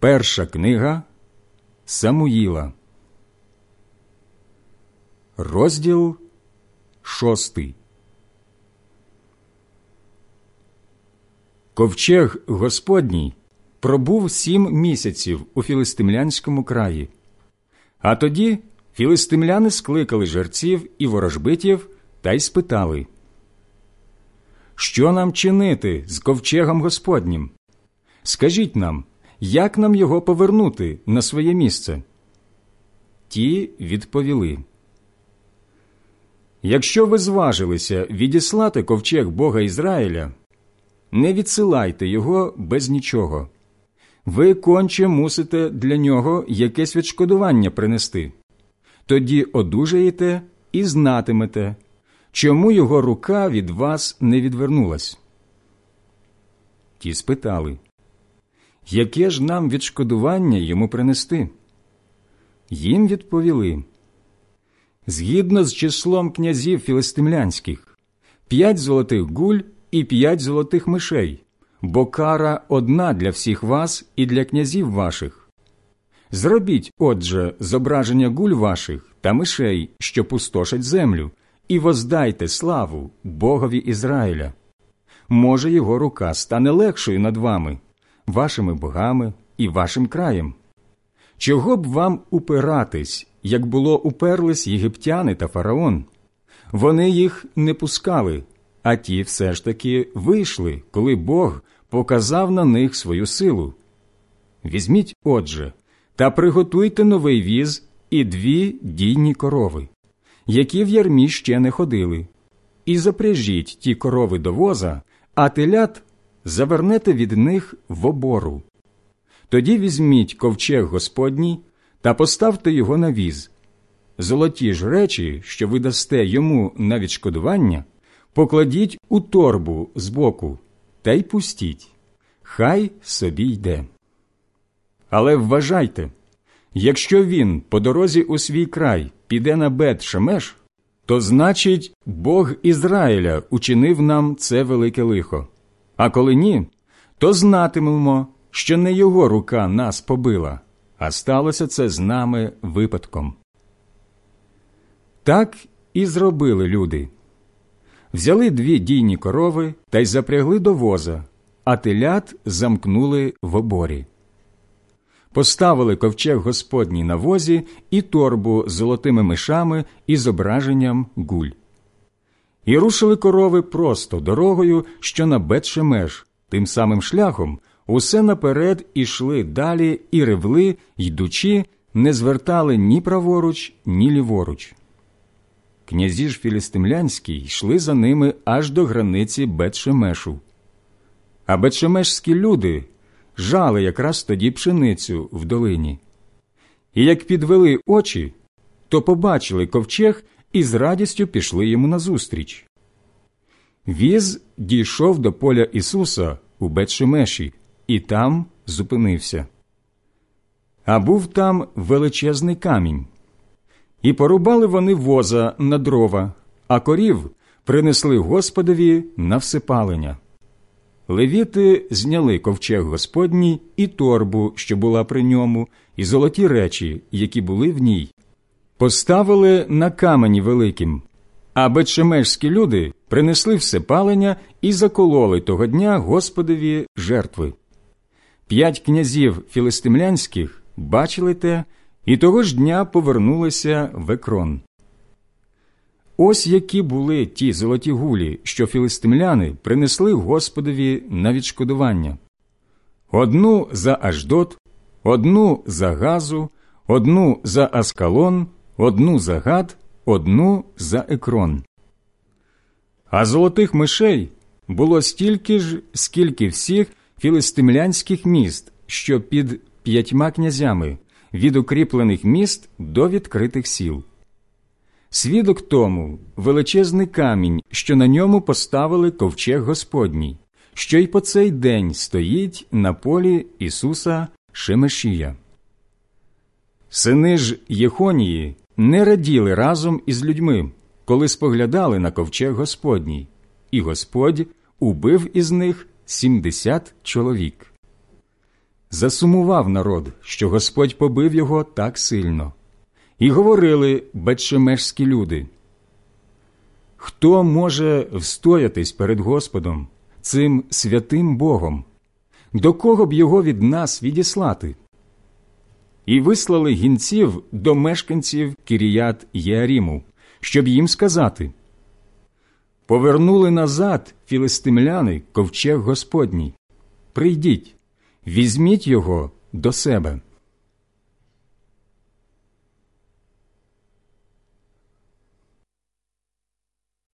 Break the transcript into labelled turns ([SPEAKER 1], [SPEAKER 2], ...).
[SPEAKER 1] Перша книга Самуїла, розділ шостий. Ковчег Господній пробув сім місяців у Філистимлянському краї. А тоді філистимляни скликали жерців і ворожбитів та й спитали, Що нам чинити з ковчегом Господнім? Скажіть нам, як нам його повернути на своє місце? Ті відповіли. Якщо ви зважилися відіслати ковчег Бога Ізраїля, не відсилайте його без нічого. Ви конче мусите для нього якесь відшкодування принести. Тоді одужаєте і знатимете, чому його рука від вас не відвернулась. Ті спитали яке ж нам відшкодування йому принести? Їм відповіли згідно з числом князів філистимлянських, п'ять золотих гуль і п'ять золотих мишей, бо кара одна для всіх вас і для князів ваших. Зробіть, отже, зображення гуль ваших та мишей, що пустошать землю, і воздайте славу Богові Ізраїля. Може, його рука стане легшою над вами вашими богами і вашим краєм. Чого б вам упиратись, як було уперлись єгиптяни та фараон? Вони їх не пускали, а ті все ж таки вийшли, коли Бог показав на них свою силу. Візьміть, отже, та приготуйте новий віз і дві дійні корови, які в ярмі ще не ходили, і запряжіть ті корови до воза, а телят завернете від них в обору. Тоді візьміть ковчег Господній та поставте його на віз. Золоті ж речі, що ви дасте йому на відшкодування, покладіть у торбу збоку та й пустіть. Хай собі йде. Але вважайте, якщо він по дорозі у свій край піде на бет Шемеш, то значить Бог Ізраїля учинив нам це велике лихо. А коли ні, то знатимемо, що не його рука нас побила, а сталося це з нами випадком. Так і зробили люди. Взяли дві дійні корови та й запрягли до воза, а телят замкнули в оборі. Поставили ковчег Господній на возі і торбу з золотими мишами і зображенням гуль. І рушили корови просто дорогою, що на Бетшемеш, тим самим шляхом усе наперед ішли далі і ревли, йдучи, не звертали ні праворуч, ні ліворуч. Князі ж філістимлянські йшли за ними аж до границі Бетшемешу. А бетшемешські люди жали якраз тоді пшеницю в долині. І як підвели очі, то побачили ковчег і з радістю пішли йому назустріч. Віз дійшов до поля Ісуса у Бетшемеші і там зупинився. А був там величезний камінь. І порубали вони воза на дрова, а корів принесли Господові на всепалення. Левіти зняли ковчег Господній і торбу, що була при ньому, і золоті речі, які були в ній, поставили на камені великим, а бетшемешські люди принесли все палення і закололи того дня Господові жертви. П'ять князів філистимлянських бачили те, і того ж дня повернулися в екрон. Ось які були ті золоті гулі, що філистимляни принесли Господові на відшкодування одну за Ашдот, одну за Газу, одну за Аскалон, одну за гад, одну за екрон. А золотих мишей було стільки ж, скільки всіх філистимлянських міст, що під п'ятьма князями, від укріплених міст до відкритих сіл. Свідок тому величезний камінь, що на ньому поставили ковчег Господній, що й по цей день стоїть на полі Ісуса Шемешія. Сини ж Єхонії не раділи разом із людьми, коли споглядали на ковчег Господній, і Господь убив із них сімдесят чоловік. Засумував народ, що Господь побив його так сильно, і говорили бетшемешські люди. Хто може встоятись перед Господом, цим святим Богом? До кого б його від нас відіслати? І вислали гінців до мешканців Кіріят Єаріму, щоб їм сказати Повернули назад філистимляни ковчег Господній. Прийдіть, візьміть його до себе.